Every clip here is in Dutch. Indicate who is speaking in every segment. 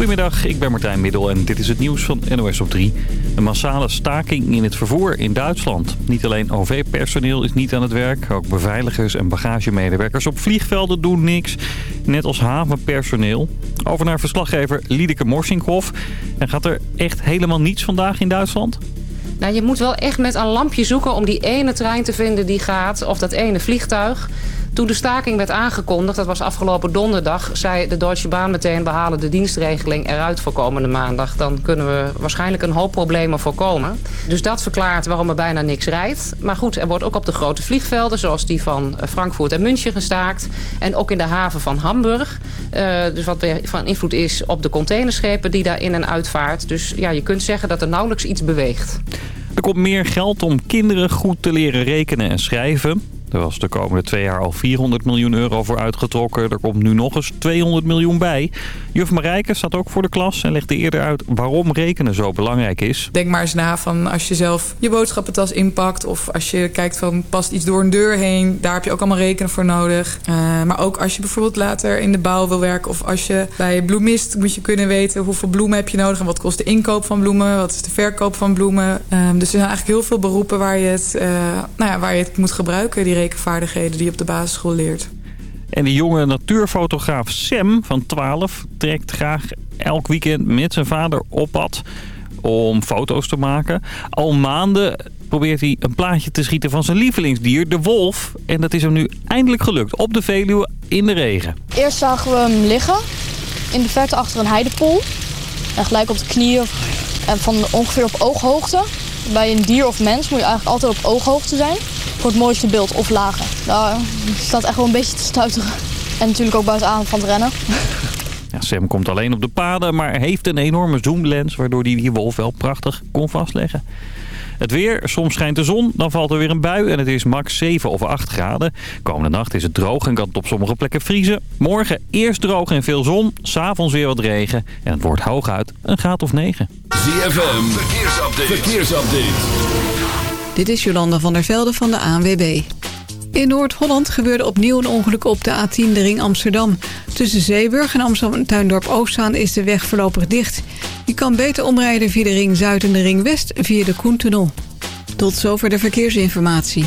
Speaker 1: Goedemiddag, ik ben Martijn Middel en dit is het nieuws van NOS op 3. Een massale staking in het vervoer in Duitsland. Niet alleen OV-personeel is niet aan het werk, ook beveiligers en bagagemedewerkers op vliegvelden doen niks. Net als havenpersoneel. Over naar verslaggever Liedeke Morsinkhoff. En gaat er echt helemaal niets vandaag in Duitsland?
Speaker 2: Nou, je moet wel echt met een lampje zoeken om die ene trein te vinden die gaat, of dat ene vliegtuig. Toen de staking werd aangekondigd, dat was afgelopen donderdag... zei de Deutsche Bahn meteen, we halen de dienstregeling eruit voor komende maandag. Dan kunnen we waarschijnlijk een hoop problemen voorkomen. Dus dat verklaart waarom er bijna niks rijdt. Maar goed, er wordt ook op de grote vliegvelden... zoals die van Frankfurt en München gestaakt. En ook in de haven van Hamburg. Uh, dus wat weer van invloed is op de containerschepen die daar in en uitvaart. Dus ja, je kunt zeggen dat er nauwelijks iets beweegt.
Speaker 1: Er komt meer geld om kinderen goed te leren rekenen en schrijven. Er was de komende twee jaar al 400 miljoen euro voor uitgetrokken. Er komt nu nog eens 200 miljoen bij. Juf Marijke staat ook voor de klas en legde eerder uit waarom rekenen zo belangrijk is.
Speaker 3: Denk maar eens na van als je zelf je boodschappentas inpakt... of als je kijkt van past iets door een deur heen... daar heb je ook allemaal rekenen voor nodig. Uh, maar ook als je bijvoorbeeld later in de bouw wil werken... of als je bij bloemist moet je kunnen weten hoeveel bloemen heb je nodig... en wat kost de inkoop van bloemen, wat is de verkoop van bloemen. Uh, dus er zijn eigenlijk heel veel beroepen waar je het, uh, nou ja, waar je het moet gebruiken... Die rekenvaardigheden die je op de basisschool leert.
Speaker 1: En die jonge natuurfotograaf Sam van 12 trekt graag elk weekend met zijn vader op pad om foto's te maken. Al maanden probeert hij een plaatje te schieten van zijn lievelingsdier, de wolf. En dat is hem nu eindelijk gelukt, op de Veluwe in de regen.
Speaker 4: Eerst zagen we hem liggen in de verte achter een heidepool. En gelijk op de knieën en van ongeveer op ooghoogte. Bij een dier of mens moet je eigenlijk altijd op ooghoogte zijn voor het mooiste beeld of lager. Daar staat echt wel een beetje te stuiteren. En natuurlijk ook buitenaan van het rennen.
Speaker 1: Ja, Sam komt alleen op de paden, maar heeft een enorme zoomlens... waardoor hij die wolf wel prachtig kon vastleggen. Het weer, soms schijnt de zon, dan valt er weer een bui en het is max 7 of 8 graden. Komende nacht is het droog en kan het op sommige plekken vriezen. Morgen eerst droog en veel zon, s'avonds weer wat regen en het wordt hooguit een graad of 9.
Speaker 5: ZFM, verkeersupdate. verkeersupdate.
Speaker 6: Dit is Jolanda van der Velde van de ANWB. In Noord-Holland gebeurde opnieuw een ongeluk op de A10 de ring Amsterdam. Tussen Zeeburg en Amsterdam Tuindorp Oostzaan is de weg voorlopig dicht. Je kan beter omrijden via de ring Zuid en de ring West via de Koentunnel. Tot zover de verkeersinformatie.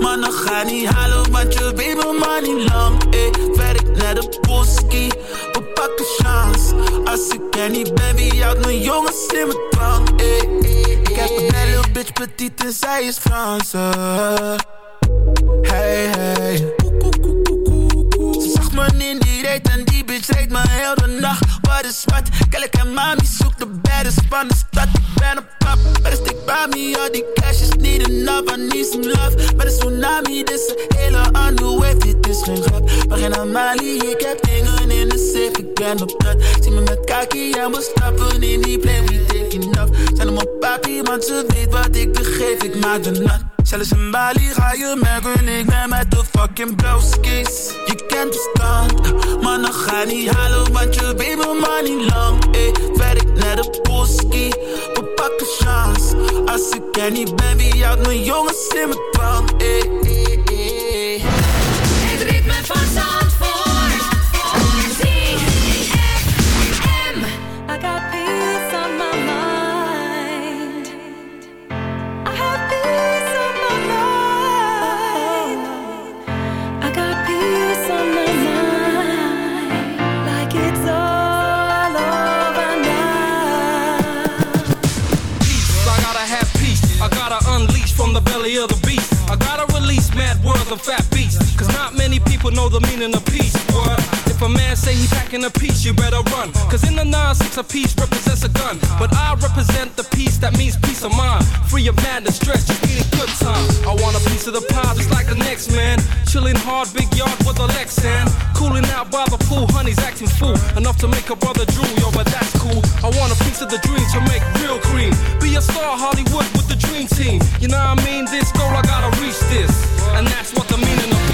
Speaker 7: Mannen ga niet halen, want je weet mijn money lang. Ey, werk naar de boski, we pakken chance. Als ik er niet ben, wie houdt mijn jongens in mijn dwang? Ik heb een belle bitch, petite en zij is Franse. Hey, hey man in die reet en die bitch reed me heel de. Wat is? Kijk en mami zoekt de baddest van de stad. Ik ben een pap, maar stick bij me. Al die cash is niet enough, I need some love. Maar de tsunami, dit is een hele andere wave. Dit is geen grap, maar geen Amali. Ik heb dingen in ik op dat. Zie me met kaki en we stappen in die plane. We taking off. Zijn op papi, want ze weet wat ik te geef. Ik maak de nat. Zelfs in Bali ga je merken, ik ben met de fucking blauwskis. Je kent de stand, maar dan ga niet halen, want je weet mijn money lang. Eh, werk naar de boski, we pakken chance. Als ik er niet ben, wie houdt mijn jongens in mijn dwang? Eh, belly of the beast. I gotta release mad words of fat beasts. Cause not many people know the meaning of peace. What?
Speaker 8: If a man say he packing a piece, you better run. Cause in the 9-6 a piece represents a gun. But I represent the peace that means peace of mind. Free of madness, stress, just need a good time. I want a piece of the pie just like the next man. Chilling hard, big yard with a Lexan. Cooling out by the pool, honey's acting fool. Enough to make a brother drool, yo, but that's cool. I want a piece of the dream to make real cream. Be a star, Hollywood with the dream team. You know what I mean? This goal, I gotta reach this. And that's what the meaning of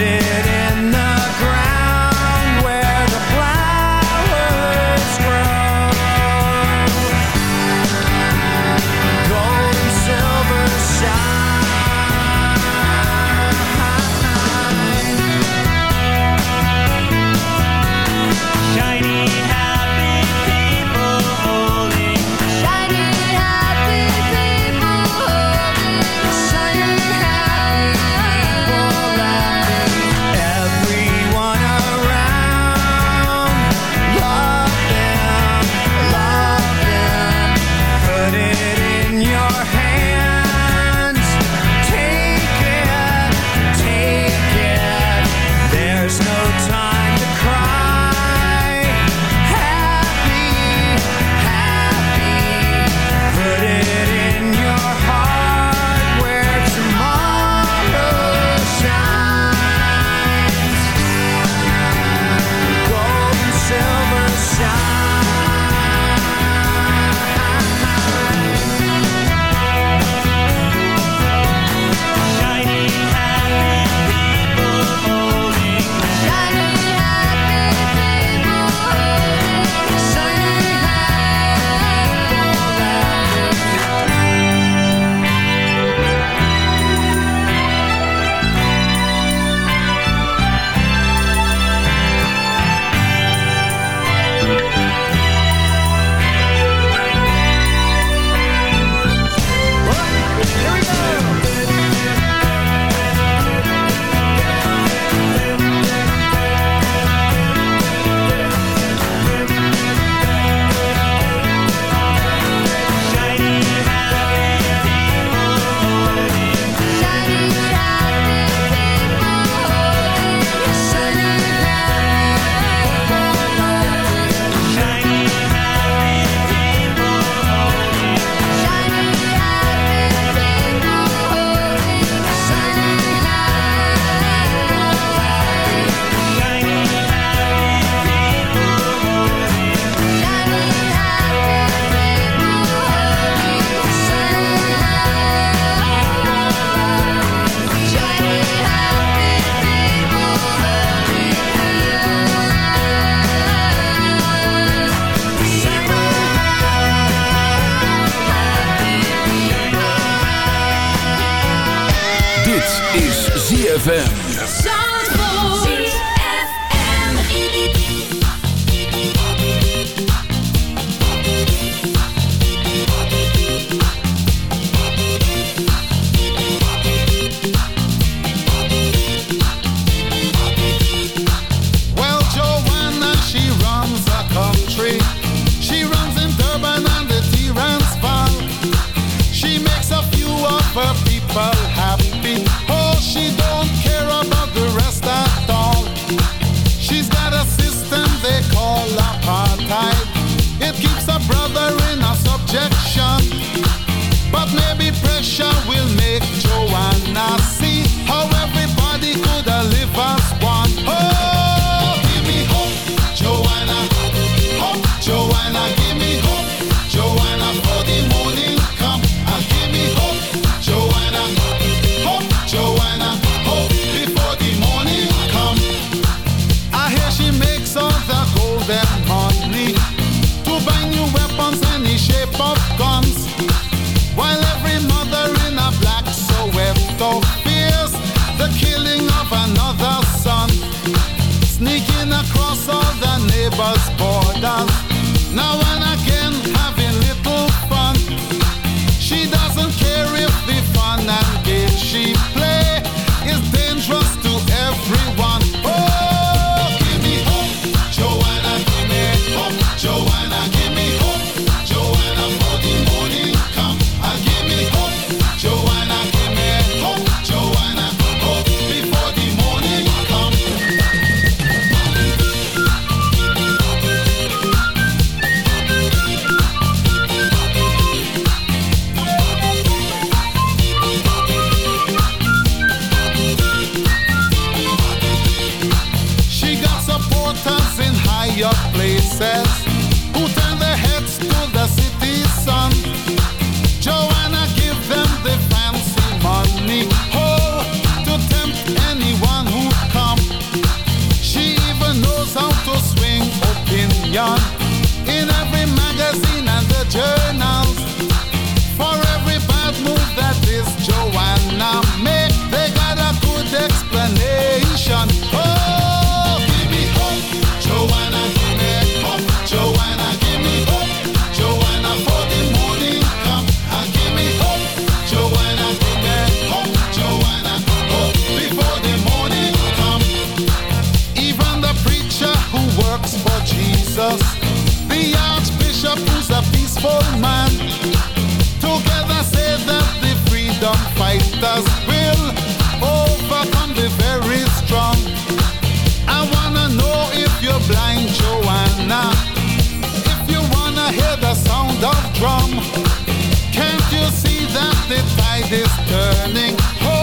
Speaker 9: it is drum. Can't you see that the tide is turning?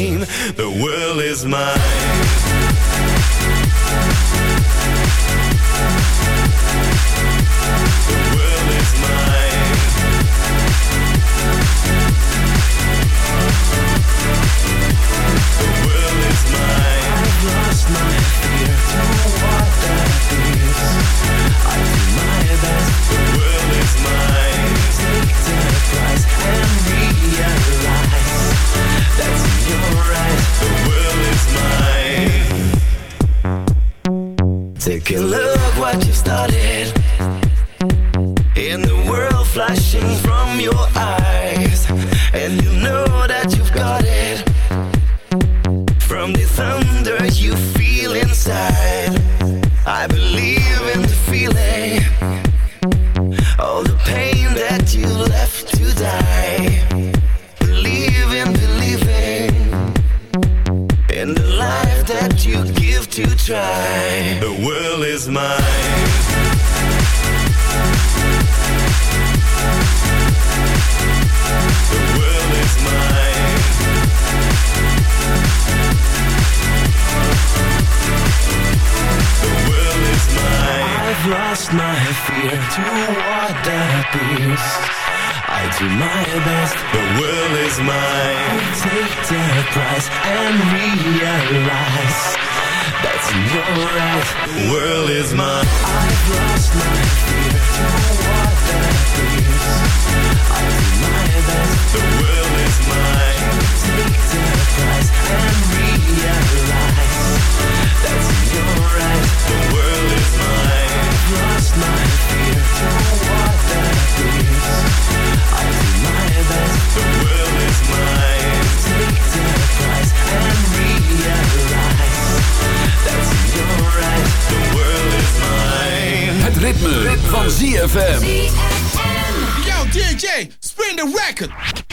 Speaker 9: the
Speaker 10: world is mine.
Speaker 5: ZFM.
Speaker 11: Yo, DJ, spin the record.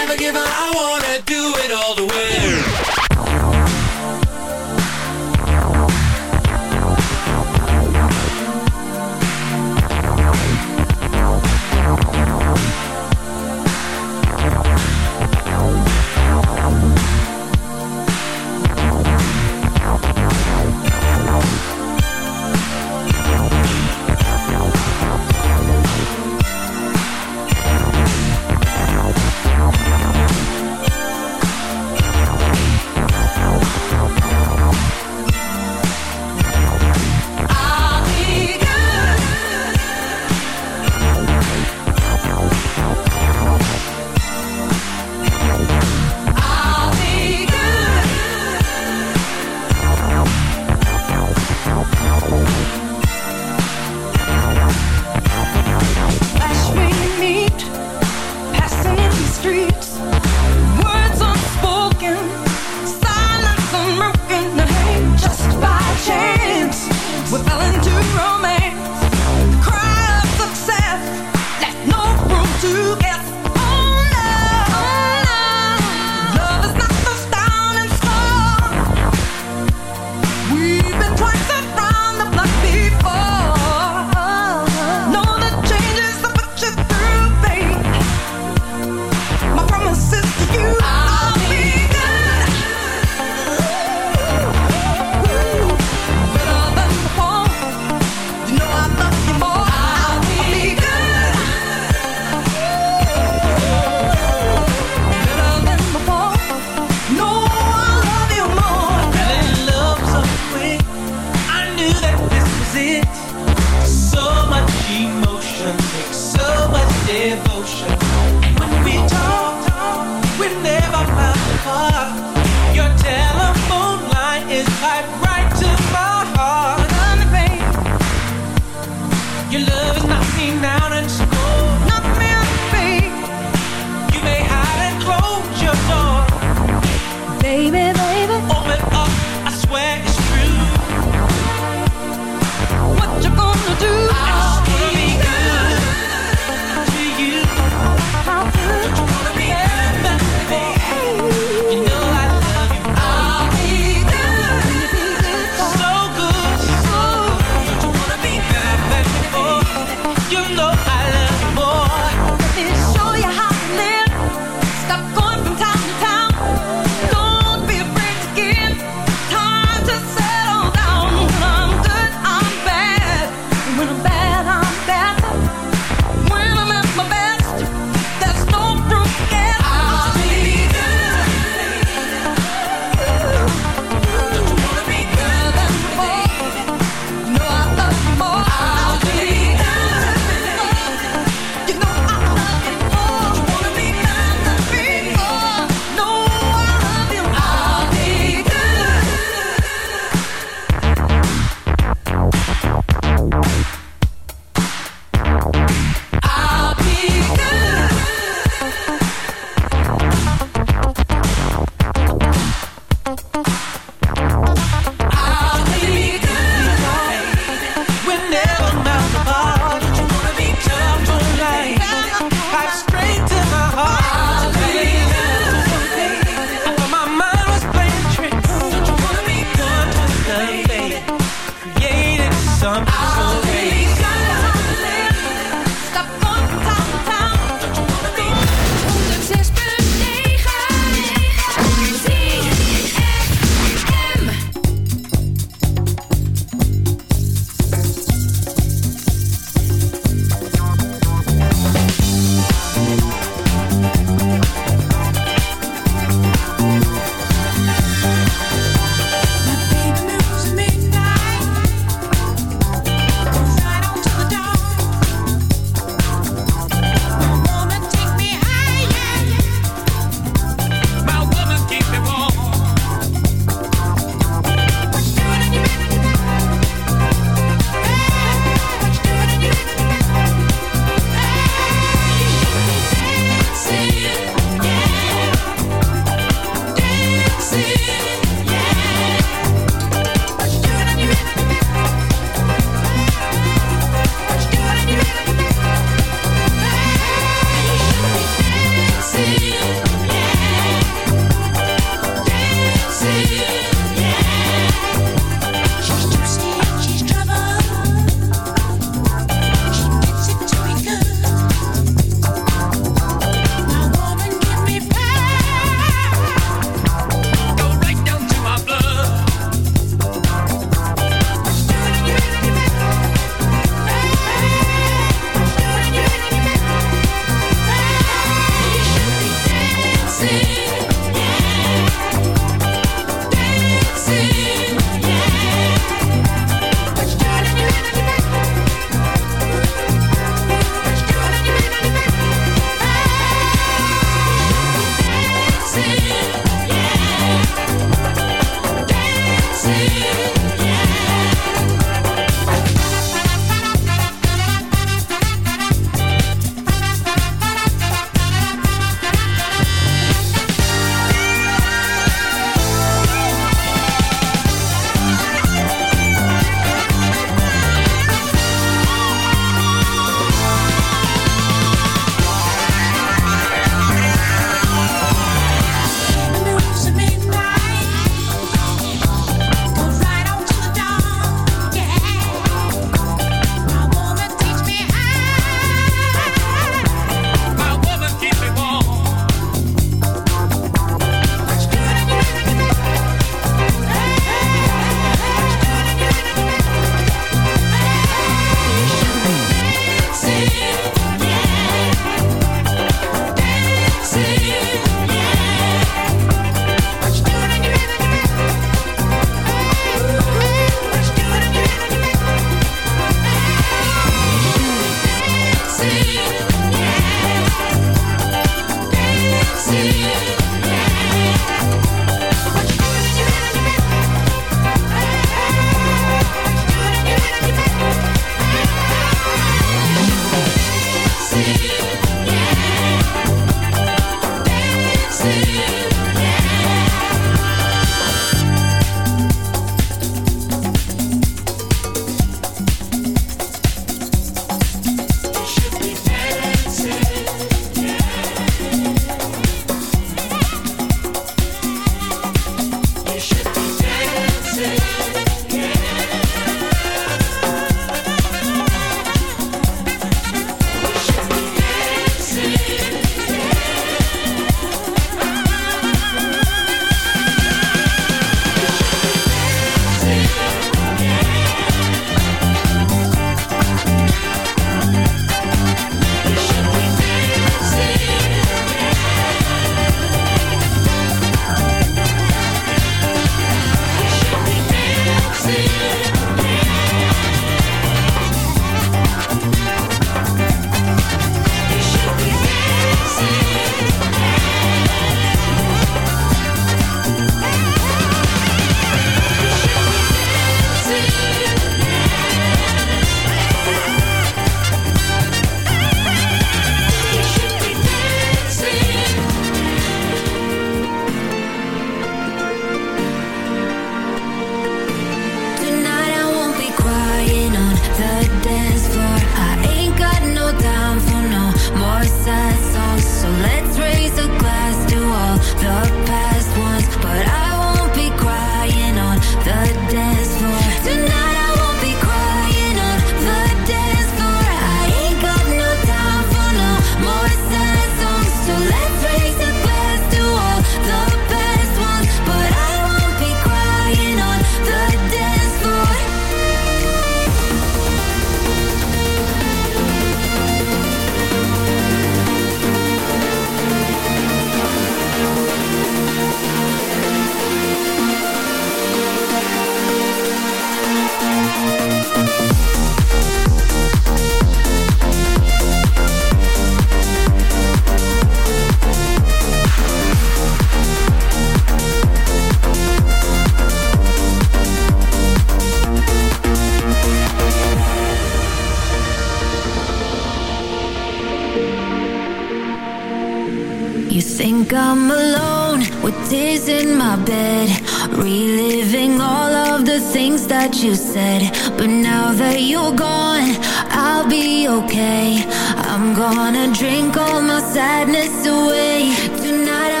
Speaker 12: in my
Speaker 13: bed Reliving all of the things that you said. But now that you're gone, I'll be okay. I'm gonna drink all my sadness away. Tonight I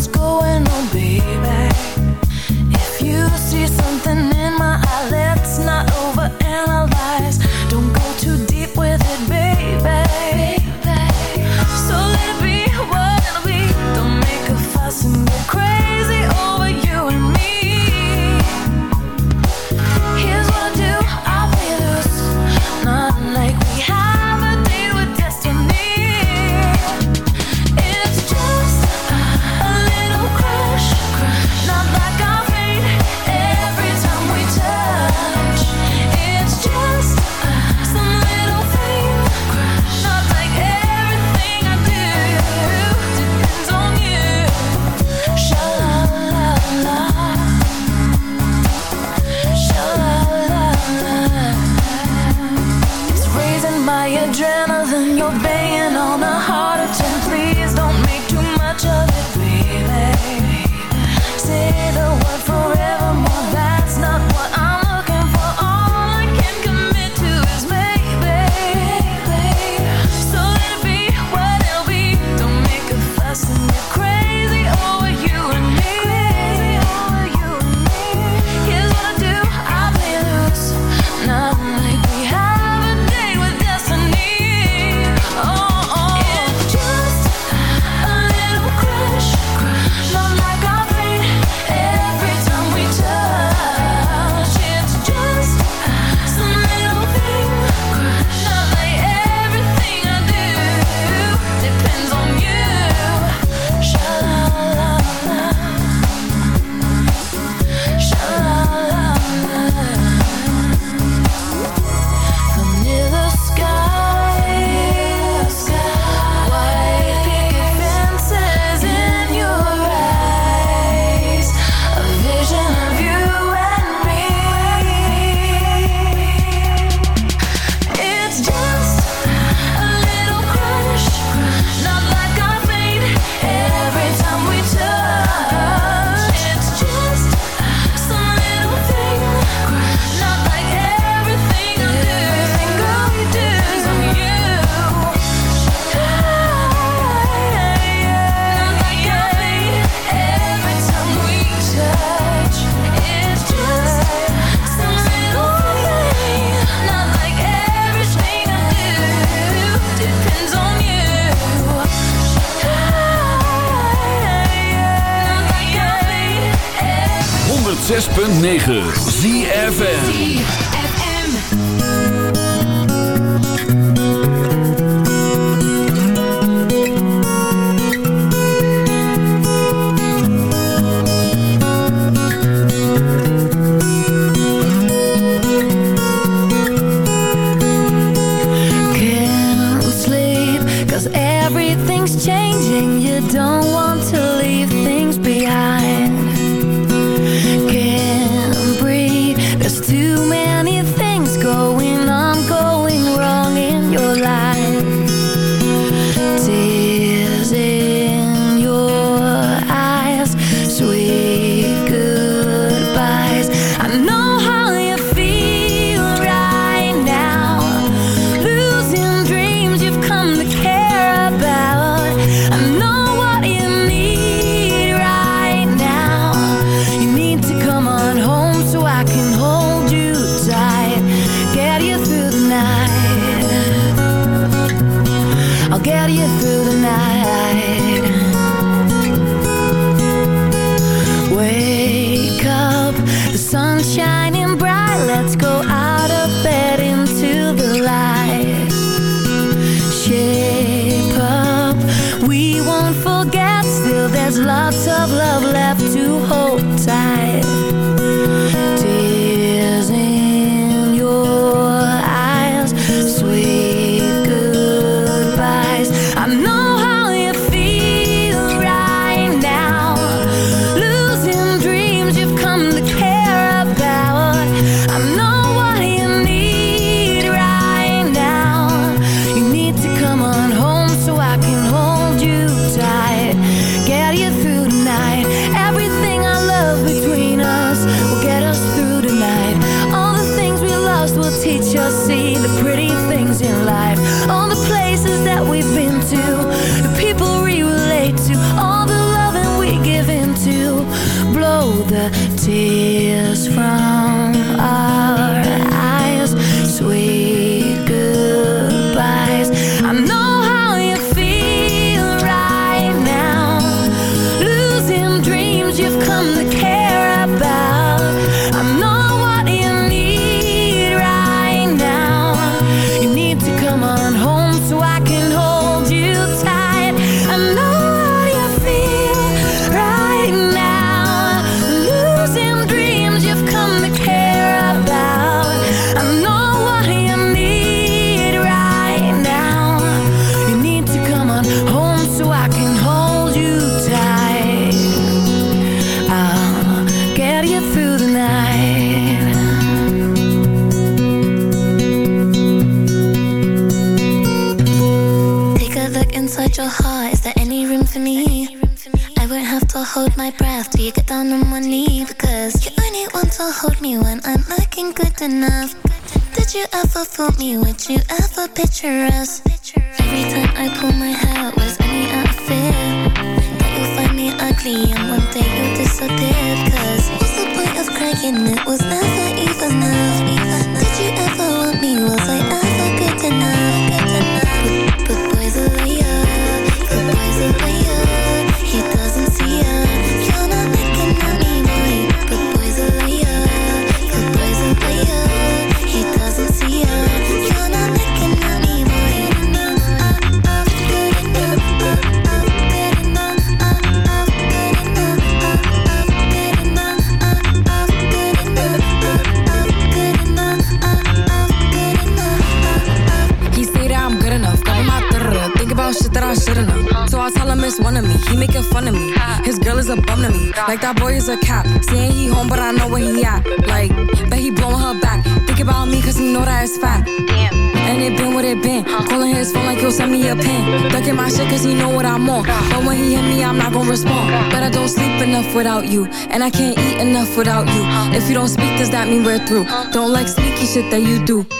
Speaker 14: what's going on
Speaker 13: ever hold
Speaker 15: me when I'm looking good enough? Did you ever fool me? Would you ever picture us? Every time I pull my hair.
Speaker 16: without you And I can't eat enough without you If you don't speak, does that mean we're through? Don't like sneaky shit that you do